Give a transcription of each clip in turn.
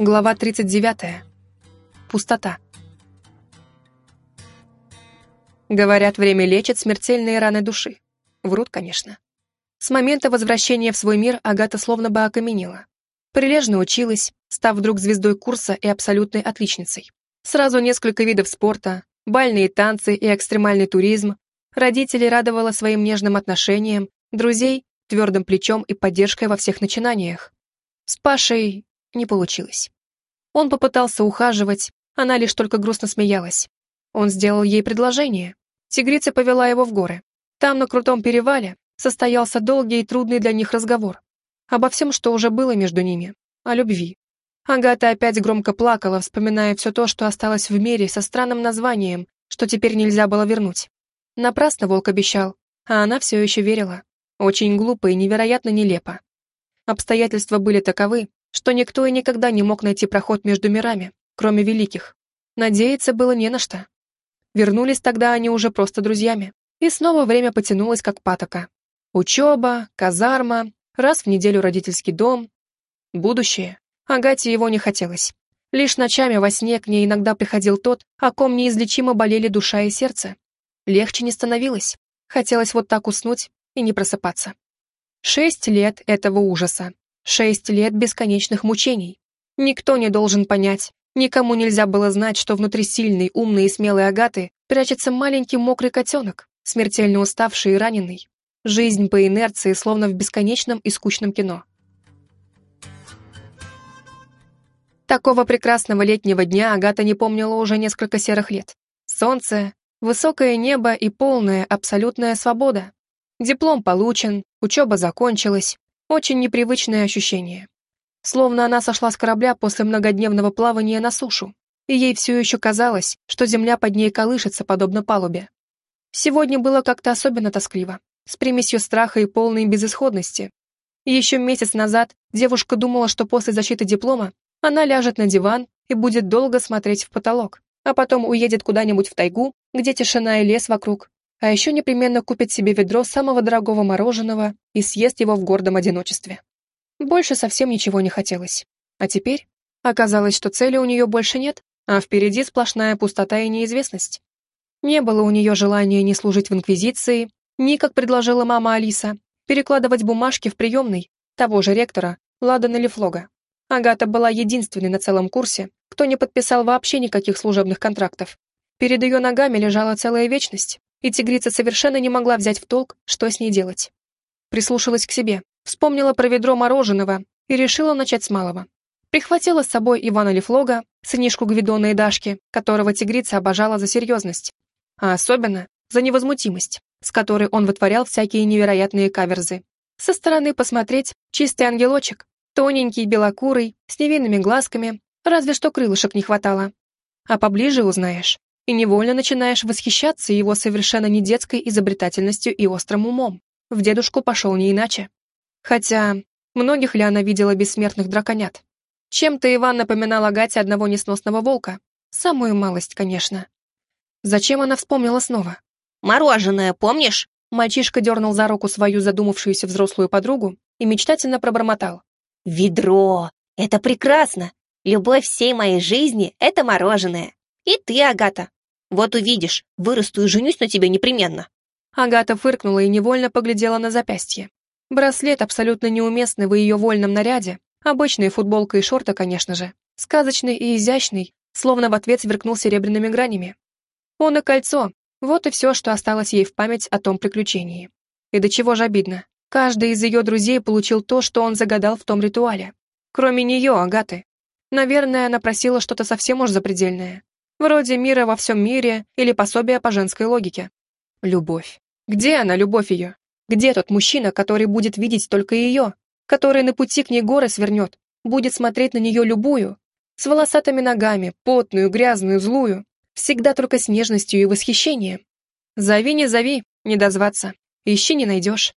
Глава 39. Пустота. Говорят, время лечит смертельные раны души. Врут, конечно. С момента возвращения в свой мир Агата словно бы окаменела. Прилежно училась, став вдруг звездой курса и абсолютной отличницей. Сразу несколько видов спорта, бальные танцы и экстремальный туризм. Родителей радовала своим нежным отношением, друзей — твердым плечом и поддержкой во всех начинаниях. С Пашей не получилось. Он попытался ухаживать, она лишь только грустно смеялась. Он сделал ей предложение. Тигрица повела его в горы. Там, на крутом перевале, состоялся долгий и трудный для них разговор. Обо всем, что уже было между ними. О любви. Агата опять громко плакала, вспоминая все то, что осталось в мире со странным названием, что теперь нельзя было вернуть. Напрасно волк обещал, а она все еще верила. Очень глупо и невероятно нелепо. Обстоятельства были таковы, что никто и никогда не мог найти проход между мирами, кроме великих. Надеяться было не на что. Вернулись тогда они уже просто друзьями. И снова время потянулось как патока. Учеба, казарма, раз в неделю родительский дом. Будущее. Агате его не хотелось. Лишь ночами во сне к ней иногда приходил тот, о ком неизлечимо болели душа и сердце. Легче не становилось. Хотелось вот так уснуть и не просыпаться. Шесть лет этого ужаса, Шесть лет бесконечных мучений. Никто не должен понять, никому нельзя было знать, что внутри сильной, умной и смелой Агаты прячется маленький мокрый котенок, смертельно уставший и раненый. Жизнь по инерции, словно в бесконечном и скучном кино. Такого прекрасного летнего дня Агата не помнила уже несколько серых лет. Солнце, высокое небо и полная, абсолютная свобода. Диплом получен, учеба закончилась, очень непривычное ощущение. Словно она сошла с корабля после многодневного плавания на сушу, и ей все еще казалось, что земля под ней колышется, подобно палубе. Сегодня было как-то особенно тоскливо, с примесью страха и полной безысходности. еще месяц назад девушка думала, что после защиты диплома она ляжет на диван и будет долго смотреть в потолок, а потом уедет куда-нибудь в тайгу, где тишина и лес вокруг, а еще непременно купит себе ведро самого дорогого мороженого и съест его в гордом одиночестве. Больше совсем ничего не хотелось. А теперь оказалось, что цели у нее больше нет, а впереди сплошная пустота и неизвестность. Не было у нее желания ни служить в Инквизиции, ни, как предложила мама Алиса, перекладывать бумажки в приемной того же ректора, Ладана Лефлога. Агата была единственной на целом курсе, кто не подписал вообще никаких служебных контрактов. Перед ее ногами лежала целая вечность, и тигрица совершенно не могла взять в толк, что с ней делать. Прислушалась к себе, вспомнила про ведро мороженого и решила начать с малого. Прихватила с собой Ивана Лефлога, сынишку Гвидона и Дашки, которого тигрица обожала за серьезность, а особенно за невозмутимость, с которой он вытворял всякие невероятные каверзы. Со стороны посмотреть чистый ангелочек, тоненький, белокурый, с невинными глазками, разве что крылышек не хватало. А поближе узнаешь, и невольно начинаешь восхищаться его совершенно не детской изобретательностью и острым умом. В дедушку пошел не иначе. Хотя, многих ли она видела бессмертных драконят? Чем-то Иван напоминал Агате одного несносного волка. Самую малость, конечно. Зачем она вспомнила снова? «Мороженое, помнишь?» Мальчишка дернул за руку свою задумавшуюся взрослую подругу и мечтательно пробормотал. «Ведро! Это прекрасно! Любовь всей моей жизни — это мороженое! И ты, Агата, вот увидишь, вырасту и женюсь на тебе непременно». Агата фыркнула и невольно поглядела на запястье. Браслет абсолютно неуместный в ее вольном наряде, обычная футболка и шорты, конечно же, сказочный и изящный, словно в ответ сверкнул серебряными гранями. Он и кольцо, вот и все, что осталось ей в память о том приключении. И до чего же обидно. Каждый из ее друзей получил то, что он загадал в том ритуале. Кроме нее, Агаты. Наверное, она просила что-то совсем уж запредельное. Вроде мира во всем мире или пособия по женской логике. Любовь. Где она, любовь ее? Где тот мужчина, который будет видеть только ее? Который на пути к ней горы свернет, будет смотреть на нее любую, с волосатыми ногами, потную, грязную, злую, всегда только с нежностью и восхищением. Зови, не зови, не дозваться. Ищи, не найдешь.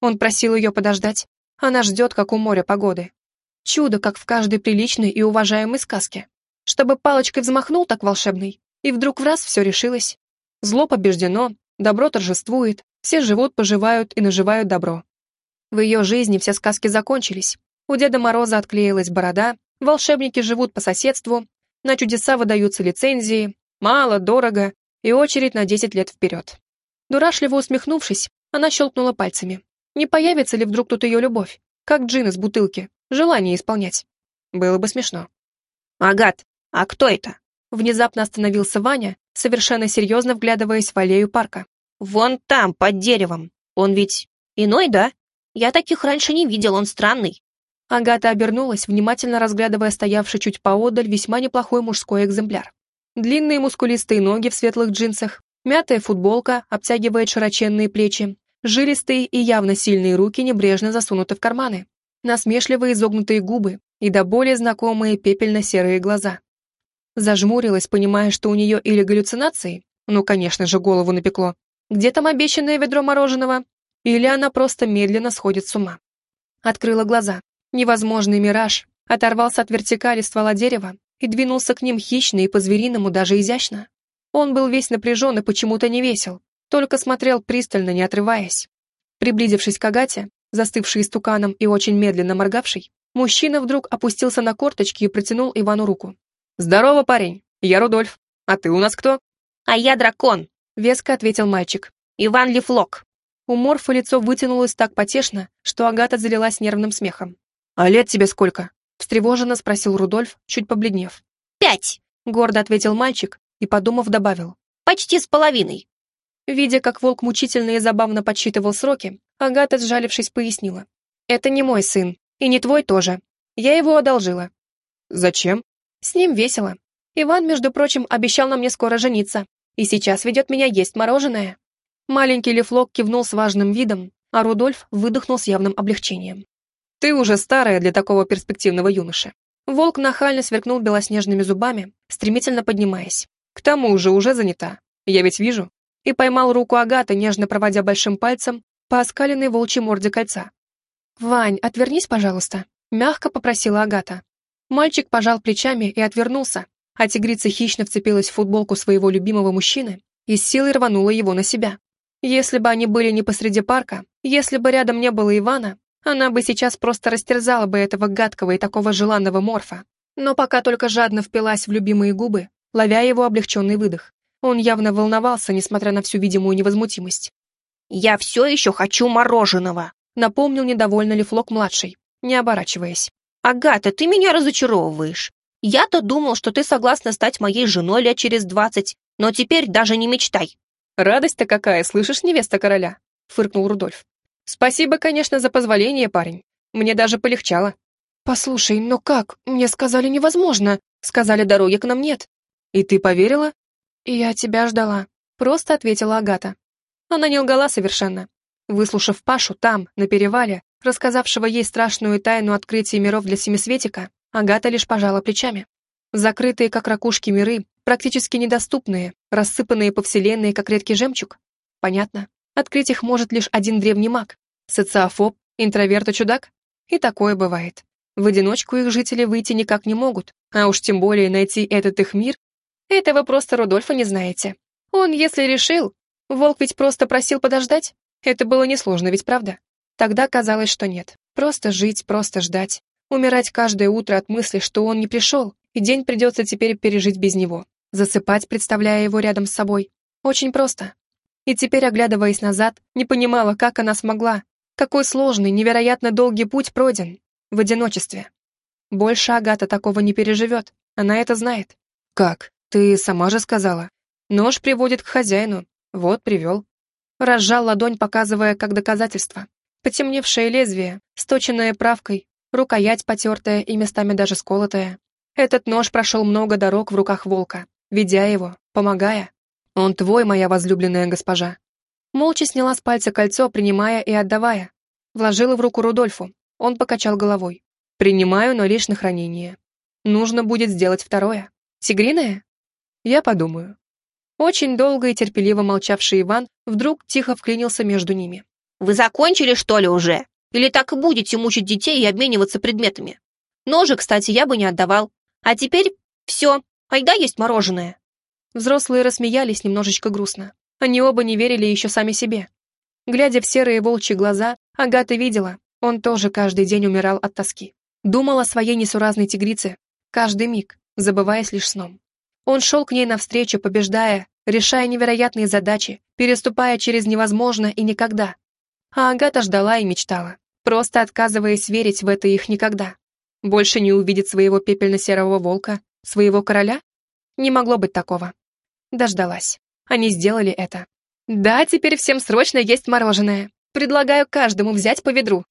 Он просил ее подождать. Она ждет, как у моря погоды. Чудо, как в каждой приличной и уважаемой сказке чтобы палочкой взмахнул так волшебный, и вдруг в раз все решилось. Зло побеждено, добро торжествует, все живут, поживают и наживают добро. В ее жизни все сказки закончились. У Деда Мороза отклеилась борода, волшебники живут по соседству, на чудеса выдаются лицензии, мало, дорого и очередь на 10 лет вперед. Дурашливо усмехнувшись, она щелкнула пальцами. Не появится ли вдруг тут ее любовь? Как джин из бутылки. Желание исполнять. Было бы смешно. «Агат, а кто это?» Внезапно остановился Ваня, совершенно серьезно вглядываясь в аллею парка. «Вон там, под деревом. Он ведь иной, да? Я таких раньше не видел, он странный». Агата обернулась, внимательно разглядывая стоявший чуть поодаль весьма неплохой мужской экземпляр. Длинные мускулистые ноги в светлых джинсах, мятая футболка обтягивает широченные плечи, жилистые и явно сильные руки небрежно засунуты в карманы, насмешливые изогнутые губы и до более знакомые пепельно-серые глаза. Зажмурилась, понимая, что у нее или галлюцинации, ну, конечно же, голову напекло, где там обещанное ведро мороженого, или она просто медленно сходит с ума. Открыла глаза. Невозможный мираж оторвался от вертикали ствола дерева и двинулся к ним хищно и по-звериному даже изящно. Он был весь напряжен и почему-то не весел, только смотрел пристально, не отрываясь. Приблизившись к Агате, застывшей истуканом и очень медленно моргавшей, мужчина вдруг опустился на корточки и протянул Ивану руку. «Здорово, парень. Я Рудольф. А ты у нас кто?» «А я дракон», — веско ответил мальчик. «Иван Лифлок». У Морфа лицо вытянулось так потешно, что Агата залилась нервным смехом. «А лет тебе сколько?» — встревоженно спросил Рудольф, чуть побледнев. «Пять», — гордо ответил мальчик и, подумав, добавил. «Почти с половиной». Видя, как волк мучительно и забавно подсчитывал сроки, Агата, сжалившись, пояснила. «Это не мой сын, и не твой тоже. Я его одолжила». «Зачем?» С ним весело. Иван, между прочим, обещал на мне скоро жениться, и сейчас ведет меня есть мороженое. Маленький Лефлок кивнул с важным видом, а Рудольф выдохнул с явным облегчением. «Ты уже старая для такого перспективного юноши». Волк нахально сверкнул белоснежными зубами, стремительно поднимаясь. «К тому же уже занята. Я ведь вижу». И поймал руку Агаты, нежно проводя большим пальцем по оскаленной волчьей морде кольца. «Вань, отвернись, пожалуйста», — мягко попросила Агата. Мальчик пожал плечами и отвернулся, а тигрица хищно вцепилась в футболку своего любимого мужчины и с силой рванула его на себя. Если бы они были не посреди парка, если бы рядом не было Ивана, она бы сейчас просто растерзала бы этого гадкого и такого желанного морфа. Но пока только жадно впилась в любимые губы, ловя его облегченный выдох. Он явно волновался, несмотря на всю видимую невозмутимость. «Я все еще хочу мороженого», — напомнил недовольно Лифлок-младший, не оборачиваясь. «Агата, ты меня разочаровываешь. Я-то думал, что ты согласна стать моей женой лет через двадцать, но теперь даже не мечтай». «Радость-то какая, слышишь, невеста короля?» — фыркнул Рудольф. «Спасибо, конечно, за позволение, парень. Мне даже полегчало». «Послушай, но как? Мне сказали невозможно. Сказали, дороги к нам нет». «И ты поверила?» «Я тебя ждала», — просто ответила Агата. Она не лгала совершенно. Выслушав Пашу там, на перевале, рассказавшего ей страшную тайну открытия миров для Семисветика, Агата лишь пожала плечами. Закрытые, как ракушки, миры, практически недоступные, рассыпанные по вселенной, как редкий жемчуг. Понятно. Открыть их может лишь один древний маг. Социофоб, интроверт и чудак. И такое бывает. В одиночку их жители выйти никак не могут, а уж тем более найти этот их мир. Этого просто Рудольфа не знаете. Он, если решил... Волк ведь просто просил подождать. Это было несложно, ведь правда? Тогда казалось, что нет. Просто жить, просто ждать. Умирать каждое утро от мысли, что он не пришел, и день придется теперь пережить без него. Засыпать, представляя его рядом с собой. Очень просто. И теперь, оглядываясь назад, не понимала, как она смогла. Какой сложный, невероятно долгий путь пройден. В одиночестве. Больше Агата такого не переживет. Она это знает. Как? Ты сама же сказала. Нож приводит к хозяину. Вот, привел. Разжал ладонь, показывая как доказательство. Потемневшее лезвие, сточенное правкой, рукоять потертая и местами даже сколотая. Этот нож прошел много дорог в руках волка, ведя его, помогая. Он твой, моя возлюбленная госпожа. Молча сняла с пальца кольцо, принимая и отдавая. Вложила в руку Рудольфу. Он покачал головой. Принимаю, но лишь на хранение. Нужно будет сделать второе. Тигриное? Я подумаю. Очень долго и терпеливо молчавший Иван вдруг тихо вклинился между ними. Вы закончили, что ли, уже? Или так и будете мучить детей и обмениваться предметами? Ножи, кстати, я бы не отдавал. А теперь все, айда есть мороженое». Взрослые рассмеялись немножечко грустно. Они оба не верили еще сами себе. Глядя в серые волчьи глаза, Агата видела, он тоже каждый день умирал от тоски. Думал о своей несуразной тигрице, каждый миг, забываясь лишь сном. Он шел к ней навстречу, побеждая, решая невероятные задачи, переступая через невозможно и никогда. А Агата ждала и мечтала, просто отказываясь верить в это их никогда. Больше не увидит своего пепельно-серого волка, своего короля? Не могло быть такого. Дождалась. Они сделали это. Да, теперь всем срочно есть мороженое. Предлагаю каждому взять по ведру.